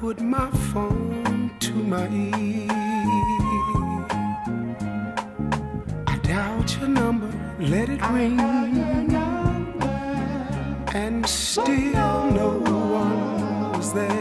put my phone to my ear. I doubt your number, let it ring. And still no one was there.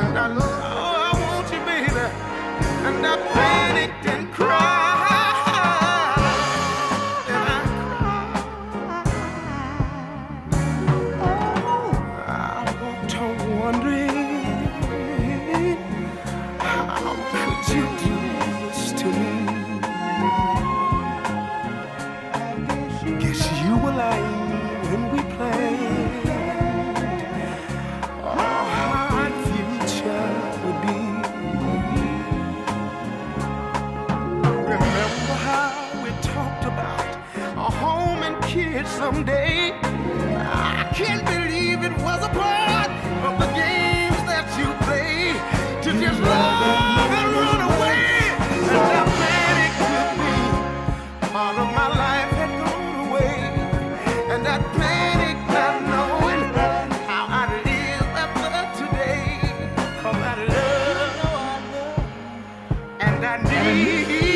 and I, oh, I want you, baby, and I panicked and cried. someday. I can't believe it was a part of the games that you play to just love and run away. And a man it could be. Part of my life had gone away, and that panic not knowing how I'd live after today. Cause I love, and I need.